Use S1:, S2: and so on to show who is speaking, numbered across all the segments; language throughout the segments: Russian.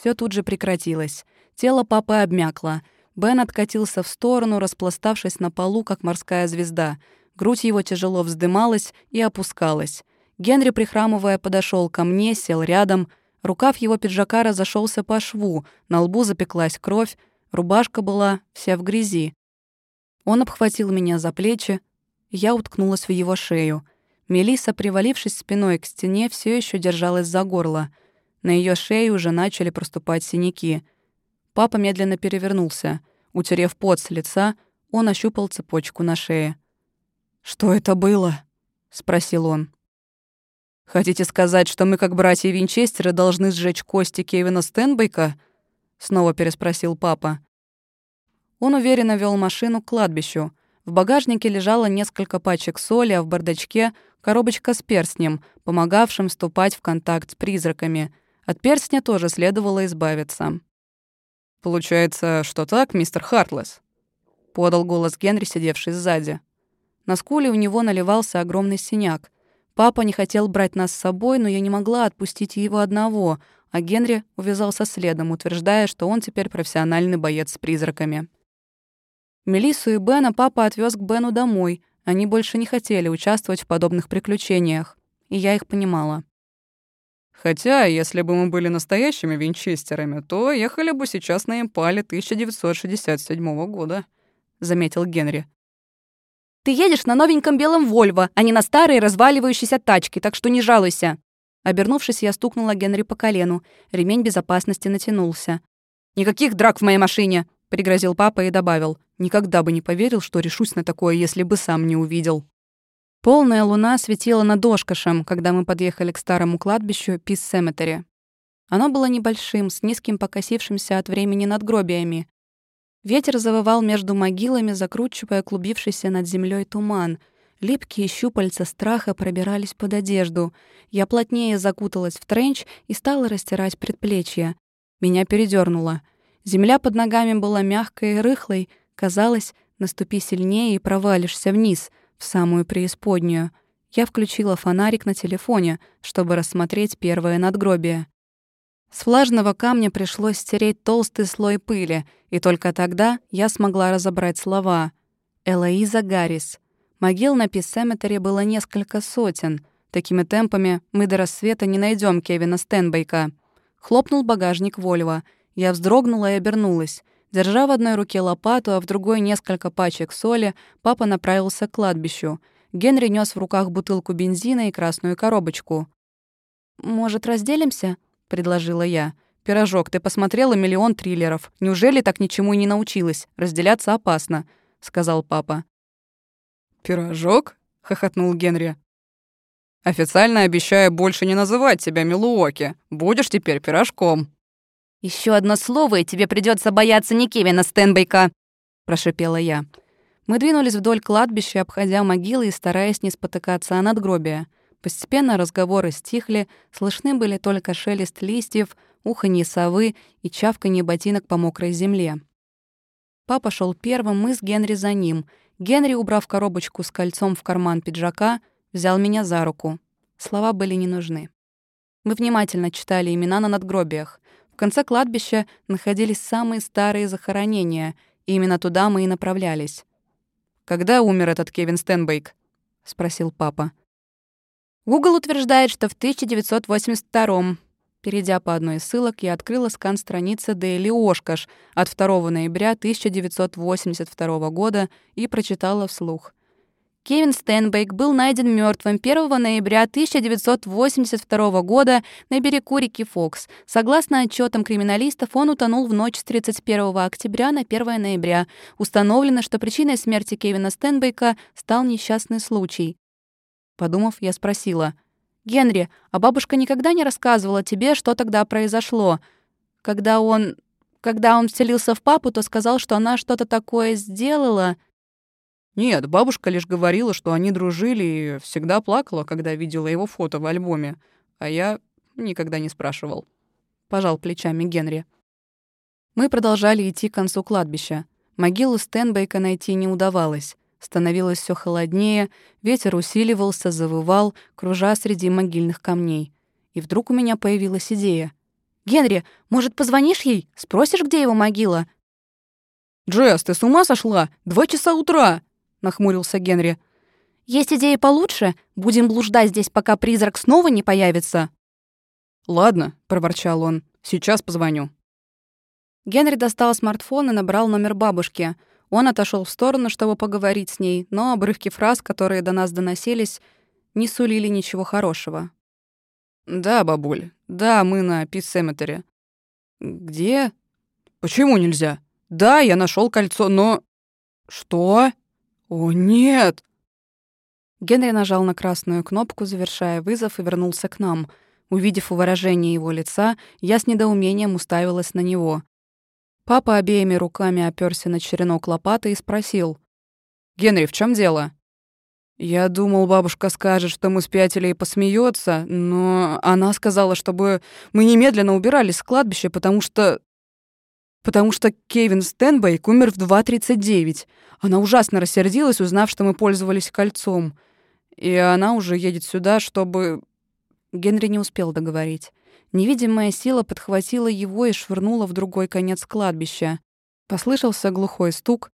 S1: Все тут же прекратилось. Тело папы обмякло. Бен откатился в сторону, распластавшись на полу, как морская звезда. Грудь его тяжело вздымалась и опускалась. Генри, прихрамывая, подошел ко мне, сел рядом. Рукав его пиджака разошелся по шву, на лбу запеклась кровь, рубашка была вся в грязи. Он обхватил меня за плечи, я уткнулась в его шею. Мелиса, привалившись спиной к стене, все еще держалась за горло. На ее шее уже начали проступать синяки. Папа медленно перевернулся. Утерев пот с лица, он ощупал цепочку на шее. «Что это было?» — спросил он. «Хотите сказать, что мы, как братья Винчестеры, должны сжечь кости Кевина Стенбейка?» — снова переспросил папа. Он уверенно вел машину к кладбищу. В багажнике лежало несколько пачек соли, а в бардачке — коробочка с перстнем, помогавшим вступать в контакт с призраками. От перстня тоже следовало избавиться. «Получается, что так, мистер Хартлесс?» — подал голос Генри, сидевший сзади. На скуле у него наливался огромный синяк. Папа не хотел брать нас с собой, но я не могла отпустить его одного, а Генри увязался следом, утверждая, что он теперь профессиональный боец с призраками. Мелиссу и Бена папа отвез к Бену домой. Они больше не хотели участвовать в подобных приключениях. И я их понимала. Хотя, если бы мы были настоящими винчестерами, то ехали бы сейчас на импале 1967 года, заметил Генри.
S2: Ты едешь на новеньком белом Вольво, а не на старой разваливающейся тачке, так что не жалуйся. Обернувшись, я стукнула Генри по колену. Ремень безопасности натянулся. «Никаких драк в моей машине!» — пригрозил папа и добавил. Никогда бы не поверил, что решусь на такое, если бы сам не увидел. Полная луна светила над Ошкашем, когда мы подъехали к старому кладбищу Пис Cemetery. Оно было небольшим, с низким покосившимся от времени надгробиями. Ветер завывал между могилами, закручивая клубившийся над землей туман. Липкие щупальца страха пробирались под одежду. Я плотнее закуталась в тренч и стала растирать предплечья. Меня передернуло. Земля под ногами была мягкой и рыхлой, Казалось, наступи сильнее и провалишься вниз, в самую преисподнюю. Я включила фонарик на телефоне, чтобы рассмотреть первое надгробие. С влажного камня пришлось стереть толстый слой пыли, и только тогда я смогла разобрать слова. Элоиза Гаррис. Могил на Писсеметере было несколько сотен. Такими темпами мы до рассвета не найдем Кевина Стенбейка. Хлопнул багажник Вольва. Я вздрогнула и обернулась. Держа в одной руке лопату, а в другой несколько пачек соли, папа направился к кладбищу. Генри нес в руках бутылку бензина и красную коробочку. «Может, разделимся?» — предложила я. «Пирожок, ты посмотрела миллион триллеров. Неужели так ничему и не научилась? Разделяться опасно», — сказал папа.
S3: «Пирожок?» — хохотнул Генри. «Официально обещаю больше не называть тебя Милуоки. Будешь теперь пирожком».
S2: Еще одно слово, и тебе придется бояться не Кевина Стенбейка!» — прошипела я.
S1: Мы двинулись вдоль кладбища, обходя могилы и стараясь не спотыкаться о надгробие. Постепенно разговоры стихли, слышны были только шелест листьев, уханье совы и чавканье ботинок по мокрой земле. Папа шел первым, мы с Генри за ним. Генри, убрав коробочку с кольцом в карман пиджака, взял меня за руку. Слова были не нужны. Мы внимательно читали имена на надгробиях конце кладбища находились самые старые захоронения, и именно туда мы и направлялись.
S3: «Когда умер этот Кевин Стенбейк?» — спросил папа.
S2: Google утверждает, что в 1982-м.
S1: Перейдя по одной из ссылок, я открыла скан страницы Daily Oshkosh от 2 ноября 1982 года и прочитала вслух.
S2: Кевин Стенбейк был найден мертвым 1 ноября 1982 года на берегу реки Фокс. Согласно отчетам криминалистов, он утонул в ночь с 31 октября на 1 ноября. Установлено, что причиной смерти Кевина Стенбейка стал несчастный случай.
S1: Подумав, я спросила. «Генри, а бабушка никогда не рассказывала тебе, что тогда произошло? Когда он... Когда он вселился в папу, то сказал, что она что-то такое сделала...»
S3: Нет, бабушка лишь говорила, что они дружили и всегда плакала, когда видела его фото в альбоме. А я никогда не спрашивал.
S1: Пожал плечами Генри. Мы продолжали идти к концу кладбища. Могилу Стенбейка найти не удавалось. Становилось все холоднее, ветер усиливался, завывал, кружа среди могильных камней. И вдруг у меня появилась идея.
S2: Генри, может, позвонишь ей? Спросишь, где его могила?»
S3: «Джесс, ты с ума сошла? Два часа утра!» — нахмурился Генри.
S2: «Есть идеи получше? Будем блуждать здесь, пока призрак снова не появится?»
S3: «Ладно», — проворчал он, — «сейчас позвоню».
S1: Генри достал смартфон и набрал номер бабушки. Он отошел в сторону, чтобы поговорить с ней, но обрывки фраз, которые до нас доносились, не сулили ничего хорошего.
S3: «Да, бабуль. Да, мы на Пит-Семетаре». «Где? Почему нельзя? Да, я нашел кольцо, но...» «Что? О, нет!»
S1: Генри нажал на красную кнопку, завершая вызов, и вернулся к нам. Увидев выражение его лица, я с недоумением уставилась на него. Папа обеими руками оперся на черенок лопаты и спросил.
S3: «Генри, в чем дело?» Я думал, бабушка скажет, что мы спятили и посмеется, но она сказала, чтобы мы немедленно убирались с кладбища, потому что... Потому что Кевин Стенбейк умер в 2.39. Она ужасно рассердилась, узнав, что мы пользовались кольцом. И она уже едет сюда, чтобы...
S1: Генри не успел договорить. Невидимая сила подхватила его и швырнула в другой конец кладбища. Послышался глухой стук.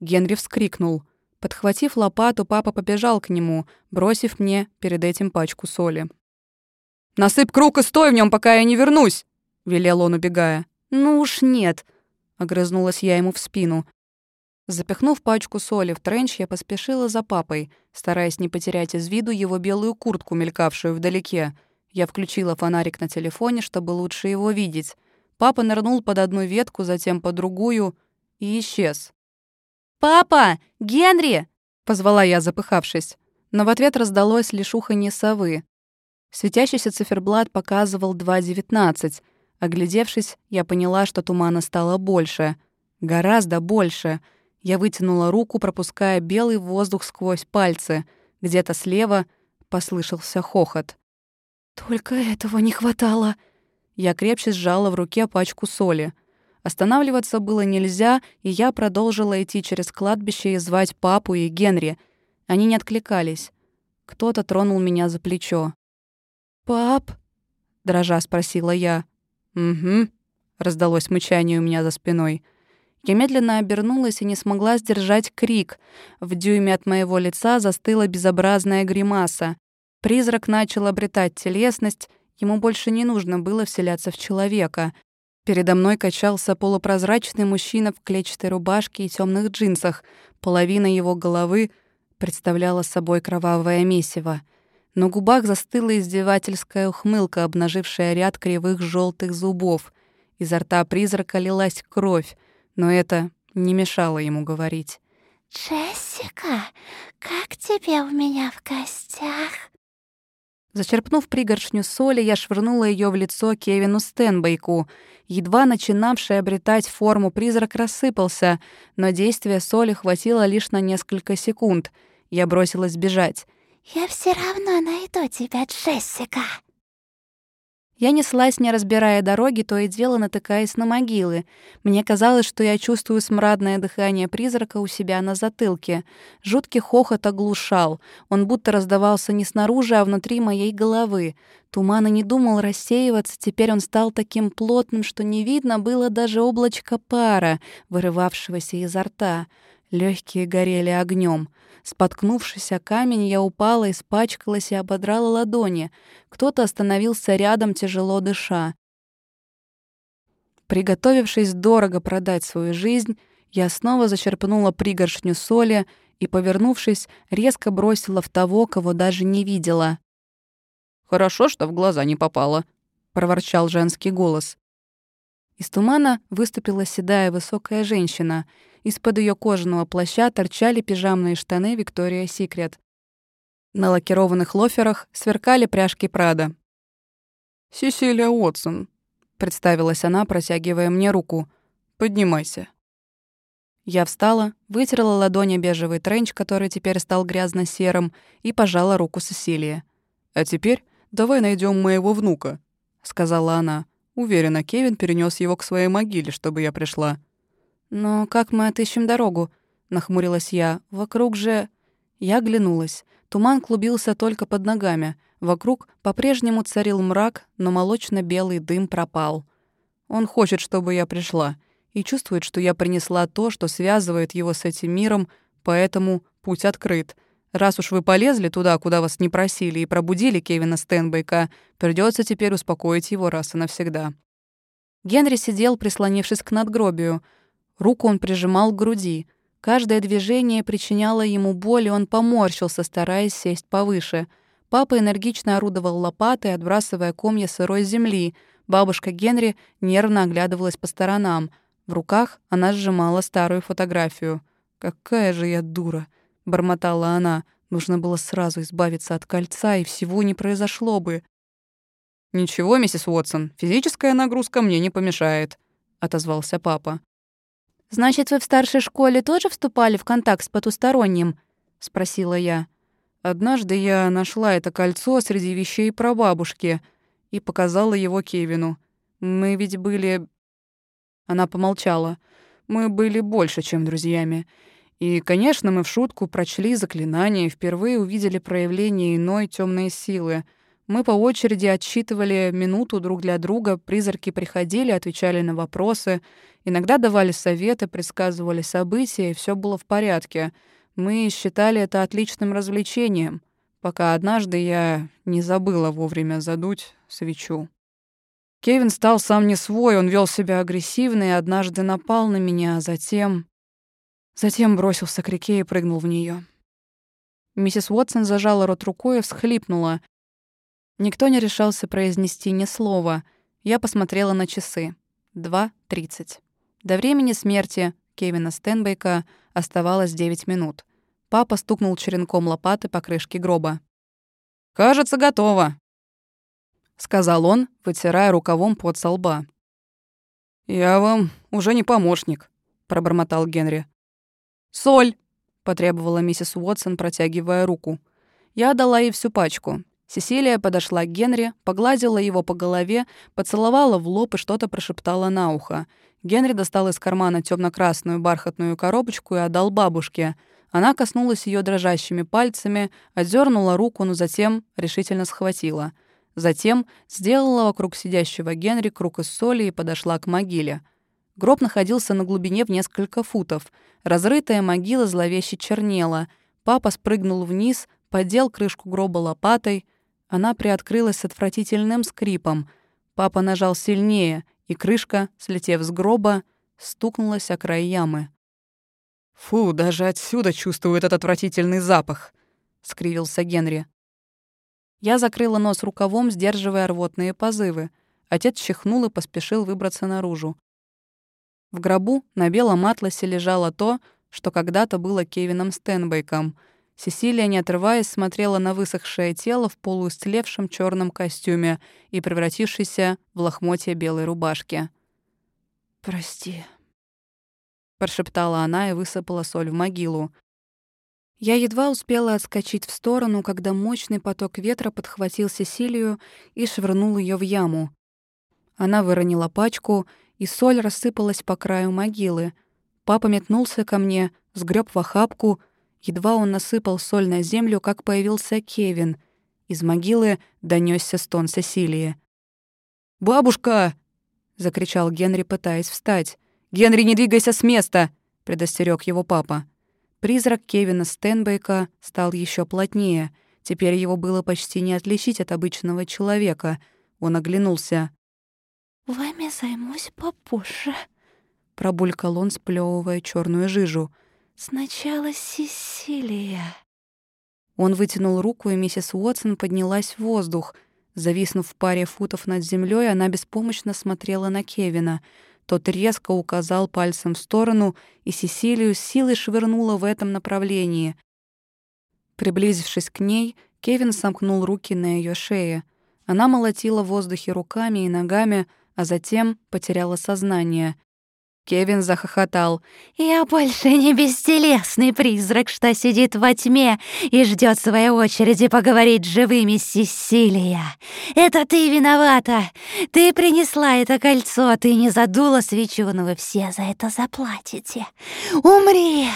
S1: Генри вскрикнул — Подхватив лопату, папа побежал к нему, бросив мне перед этим пачку соли.
S3: «Насыпь круг и стой в нем, пока я не вернусь!» — велел он, убегая.
S1: «Ну уж нет!» — огрызнулась я ему в спину. Запихнув пачку соли в тренч, я поспешила за папой, стараясь не потерять из виду его белую куртку, мелькавшую вдалеке. Я включила фонарик на телефоне, чтобы лучше его видеть. Папа нырнул под одну ветку, затем под другую и исчез.
S2: «Папа! Генри!»
S1: — позвала я, запыхавшись. Но в ответ раздалось лишь уханье совы. Светящийся циферблат показывал 2.19. Оглядевшись, я поняла, что тумана стало больше. Гораздо больше. Я вытянула руку, пропуская белый воздух сквозь пальцы. Где-то слева послышался хохот.
S2: «Только этого не хватало!»
S1: Я крепче сжала в руке пачку соли — Останавливаться было нельзя, и я продолжила идти через кладбище и звать папу и Генри. Они не откликались. Кто-то тронул меня за плечо.
S2: «Пап?»
S1: — дрожа спросила я.
S3: «Угу», — раздалось мычание у меня за спиной.
S1: Я медленно обернулась и не смогла сдержать крик. В дюйме от моего лица застыла безобразная гримаса. Призрак начал обретать телесность, ему больше не нужно было вселяться в человека. Передо мной качался полупрозрачный мужчина в клетчатой рубашке и темных джинсах. Половина его головы представляла собой кровавое месиво. На губах застыла издевательская ухмылка, обнажившая ряд кривых желтых зубов. Изо рта призрака лилась кровь, но это не мешало ему говорить.
S4: «Джессика, как тебе у меня в гостях?»
S1: Зачерпнув пригоршню соли, я швырнула ее в лицо Кевину Стенбейку. Едва начинавший обретать форму призрак рассыпался, но действия соли хватило лишь на несколько секунд. Я бросилась бежать.
S4: «Я все равно найду тебя, Джессика!»
S1: Я неслась, не разбирая дороги, то и дело натыкаясь на могилы. Мне казалось, что я чувствую смрадное дыхание призрака у себя на затылке. Жуткий хохот оглушал. Он будто раздавался не снаружи, а внутри моей головы. Туман и не думал рассеиваться, теперь он стал таким плотным, что не видно было даже облачко пара, вырывавшегося изо рта. Легкие горели огнем. Споткнувшись о камень, я упала, испачкалась и ободрала ладони. Кто-то остановился рядом, тяжело дыша. Приготовившись дорого продать свою жизнь, я снова зачерпнула пригоршню соли и, повернувшись, резко бросила в того, кого даже не видела.
S3: «Хорошо, что в глаза не попало», — проворчал женский голос.
S1: Из тумана выступила седая высокая женщина — из-под ее кожаного плаща торчали пижамные штаны Виктория Секрет. На лакированных лоферах сверкали пряжки Прада.
S3: «Сесилия Уотсон», — представилась она, протягивая мне руку. «Поднимайся».
S1: Я встала, вытерла ладони бежевый тренч, который теперь стал грязно-серым, и пожала руку Сесилии.
S3: «А теперь давай найдем моего внука», — сказала она. Уверена, Кевин перенес его к своей могиле, чтобы я пришла.
S1: «Но как мы отыщем дорогу?» — нахмурилась я. «Вокруг же...» Я оглянулась. Туман клубился только под ногами. Вокруг по-прежнему царил мрак, но молочно-белый дым пропал. Он хочет, чтобы я пришла, и чувствует, что я принесла то, что связывает его с этим миром, поэтому путь открыт. Раз уж вы полезли туда, куда вас не просили, и пробудили Кевина Стенбейка, придется теперь успокоить его раз и навсегда. Генри сидел, прислонившись к надгробию. Руку он прижимал к груди. Каждое движение причиняло ему боль, и он поморщился, стараясь сесть повыше — Папа энергично орудовал лопатой, отбрасывая комья сырой земли. Бабушка Генри нервно оглядывалась по сторонам. В руках она сжимала старую фотографию. «Какая же я дура!» — бормотала она. «Нужно было сразу избавиться от кольца, и всего не произошло бы». «Ничего, миссис Уотсон, физическая нагрузка мне не помешает», — отозвался папа.
S2: «Значит, вы в старшей школе тоже вступали в контакт с потусторонним?» — спросила я.
S3: Однажды я нашла это кольцо среди вещей прабабушки и показала его Кевину. Мы ведь были... Она помолчала. Мы были больше, чем друзьями. И, конечно, мы в шутку прочли заклинание и впервые увидели проявление иной темной силы. Мы по очереди отсчитывали минуту друг для друга, призраки приходили, отвечали на вопросы, иногда давали советы, предсказывали события, и все было в порядке — мы считали это отличным развлечением, пока однажды я не забыла вовремя задуть свечу. Кевин стал сам не свой, он вел себя агрессивно и однажды напал на меня, а затем... Затем бросился к реке и прыгнул в нее. Миссис Уотсон зажала рот рукой и всхлипнула. Никто не решался произнести ни слова. Я посмотрела на часы. Два тридцать. До времени смерти Кевина Стенбейка оставалось девять минут. Папа стукнул черенком лопаты по крышке гроба. «Кажется, готово», — сказал он, вытирая рукавом под со лба. «Я вам уже не помощник», — пробормотал Генри. «Соль!» — потребовала миссис Уотсон, протягивая руку. Я дала ей всю пачку. Сесилия подошла к Генри, погладила его по голове, поцеловала в лоб и что-то прошептала на ухо. Генри достал из кармана темно красную бархатную коробочку и отдал бабушке. Она коснулась ее дрожащими пальцами, отдернула руку, но затем решительно схватила. Затем сделала вокруг сидящего Генри круг из соли и подошла к могиле. Гроб находился на глубине в несколько футов. Разрытая могила зловеще чернела. Папа спрыгнул вниз, поддел крышку гроба лопатой. Она приоткрылась с отвратительным скрипом. Папа нажал сильнее — и крышка, слетев с гроба, стукнулась о край ямы. «Фу, даже отсюда чувствую этот отвратительный запах!» — скривился Генри. Я закрыла нос рукавом, сдерживая рвотные позывы. Отец чихнул и поспешил выбраться наружу. В гробу на белом атласе лежало то, что когда-то было Кевином Стенбейком — Сесилия, не отрываясь, смотрела на высохшее тело в полуистлевшем черном костюме и превратившейся в лохмотье белой рубашки. «Прости», — прошептала она и высыпала соль в могилу. Я едва успела отскочить в сторону, когда мощный поток ветра подхватил Сесилию и швырнул ее в яму. Она выронила пачку, и соль рассыпалась по краю могилы. Папа метнулся ко мне, сгреб в охапку — Едва он насыпал соль на землю, как появился Кевин. Из могилы донесся стон Сесилии. «Бабушка!» — закричал Генри, пытаясь встать. «Генри, не двигайся с места!» — предостерег его папа. Призрак Кевина Стенбейка стал еще плотнее. Теперь его было почти не отличить от обычного человека. Он оглянулся.
S4: «Вами займусь попозже», —
S1: пробулькал он, сплёвывая черную жижу —
S4: Сначала Сесилия.
S1: Он вытянул руку, и миссис Уотсон поднялась в воздух. Зависнув в паре футов над землей, она беспомощно смотрела на Кевина. Тот резко указал пальцем в сторону, и Сесилию силой швырнула в этом направлении. Приблизившись к ней, Кевин сомкнул руки на ее шее. Она молотила в воздухе руками и ногами, а затем потеряла сознание. Кевин захохотал.
S4: «Я больше не бестелесный призрак, что сидит во тьме и ждет своей очереди поговорить с живыми Сесилия. Это ты виновата. Ты принесла это кольцо, ты не задула свечу, но вы все за это заплатите. Умри!»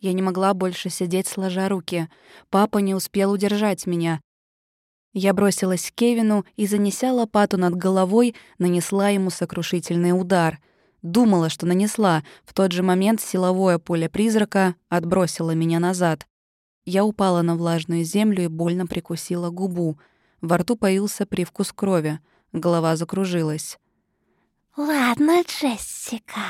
S1: Я не могла больше сидеть сложа руки. Папа не успел удержать меня. Я бросилась к Кевину и, занеся лопату над головой, нанесла ему сокрушительный удар. Думала, что нанесла. В тот же момент силовое поле призрака отбросило меня назад. Я упала на влажную землю и больно прикусила губу. Во рту появился привкус крови. Голова закружилась.
S4: «Ладно, Джессика,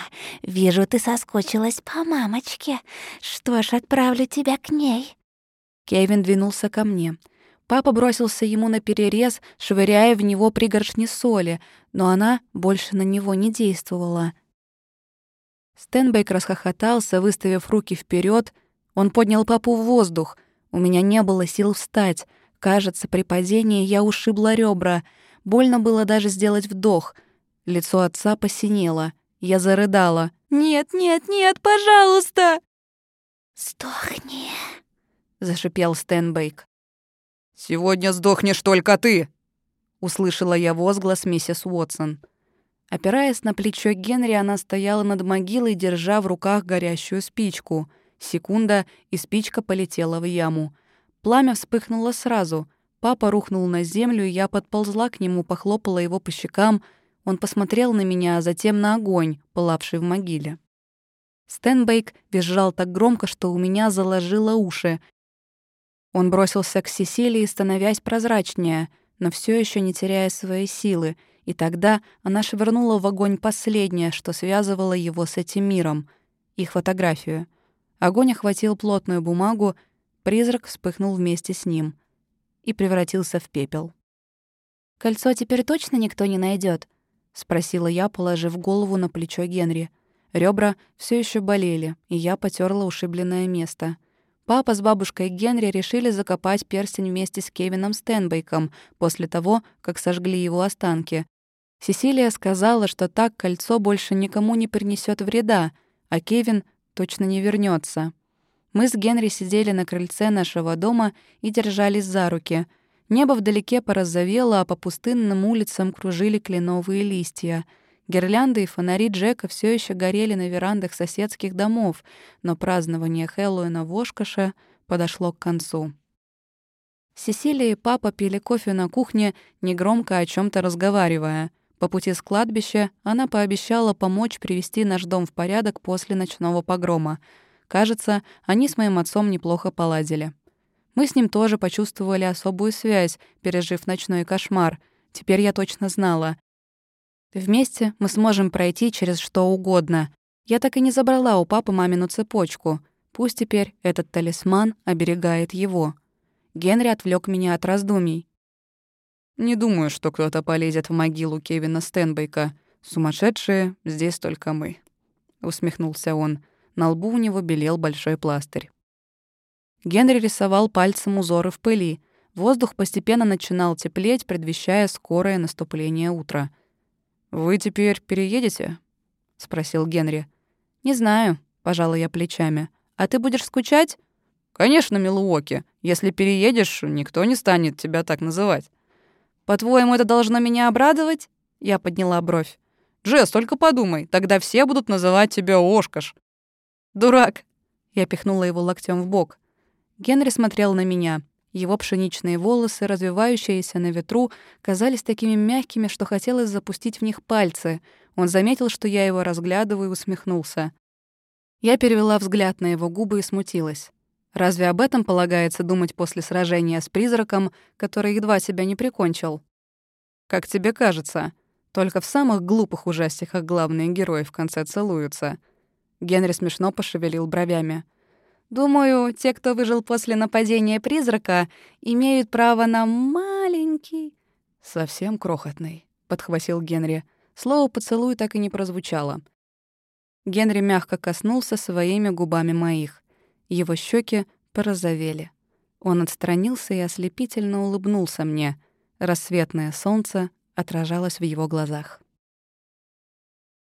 S4: вижу, ты соскучилась по мамочке. Что ж, отправлю тебя к ней».
S1: Кевин двинулся ко мне. Папа бросился ему на перерез, швыряя в него пригоршни соли, но она больше на него не действовала. Стенбейк расхохотался, выставив руки вперед. Он поднял папу в воздух. У меня не было сил встать. Кажется, при падении я ушибла ребра. Больно было даже сделать вдох. Лицо отца посинело. Я зарыдала. «Нет, нет, нет, пожалуйста!»
S4: «Сдохни!»
S1: — зашипел Стенбейк.
S3: «Сегодня сдохнешь только ты!»
S1: — услышала я возглас миссис Уотсон. Опираясь на плечо Генри, она стояла над могилой, держа в руках горящую спичку. Секунда, и спичка полетела в яму. Пламя вспыхнуло сразу. Папа рухнул на землю, и я подползла к нему, похлопала его по щекам. Он посмотрел на меня, а затем на огонь, пылавший в могиле. Стенбейк визжал так громко, что у меня заложило уши. Он бросился к Сесилии, становясь прозрачнее, но все еще не теряя своей силы, и тогда она швырнула в огонь последнее, что связывало его с этим миром — их фотографию. Огонь охватил плотную бумагу, призрак вспыхнул вместе с ним и превратился в пепел.
S2: «Кольцо теперь точно никто не найдет? спросила я, положив голову на плечо Генри. Ребра все еще болели, и я потерла ушибленное место — Папа с бабушкой Генри решили закопать перстень вместе с Кевином Стенбейком после того, как сожгли его останки. Сесилия сказала, что так кольцо больше никому не принесет вреда, а Кевин точно не вернется. Мы с Генри сидели на крыльце нашего дома и держались за руки. Небо вдалеке порозовело, а по пустынным улицам кружили кленовые листья — Гирлянды и фонари Джека все еще горели на верандах соседских домов, но празднование Хэллоуина в Ошкаше подошло к концу. Сесилия и папа пили кофе на кухне, негромко о чем то разговаривая. По пути с кладбища она пообещала помочь привести наш дом в порядок после ночного погрома. Кажется, они с моим отцом неплохо поладили. Мы с ним тоже почувствовали особую связь, пережив ночной кошмар. Теперь я точно знала, Вместе мы сможем пройти через что угодно. Я так и не забрала у папы мамину цепочку. Пусть теперь этот талисман оберегает его. Генри отвлек меня от раздумий.
S3: «Не думаю, что кто-то полезет в могилу Кевина Стенбейка. Сумасшедшие здесь только мы», — усмехнулся он. На лбу у него белел большой пластырь.
S1: Генри рисовал пальцем узоры в пыли. Воздух постепенно начинал теплеть, предвещая скорое наступление утра —
S3: «Вы теперь переедете?» — спросил Генри.
S1: «Не знаю», — пожала я плечами. «А ты будешь скучать?»
S3: «Конечно, Милуоки. Если переедешь, никто не станет тебя так называть».
S1: «По-твоему, это должно меня обрадовать?» Я подняла бровь.
S3: «Джесс, только подумай, тогда все будут называть тебя Ошкаш».
S1: «Дурак!» Я пихнула его локтем в бок. Генри смотрел на меня. Его пшеничные волосы, развивающиеся на ветру, казались такими мягкими, что хотелось запустить в них пальцы. Он заметил, что я его разглядываю, и усмехнулся. Я перевела взгляд на его губы и смутилась. Разве об этом полагается думать после сражения с призраком, который едва себя не прикончил?
S3: Как тебе кажется, только в самых глупых ужастиках главные герои в конце целуются.
S1: Генри смешно пошевелил бровями. Думаю, те, кто выжил после нападения призрака, имеют право на маленький...
S3: Совсем крохотный, подхватил Генри.
S1: Слово «поцелуй» так и не прозвучало. Генри мягко коснулся своими губами моих. Его щеки порозовели. Он отстранился и ослепительно улыбнулся мне. Рассветное солнце отражалось в его глазах.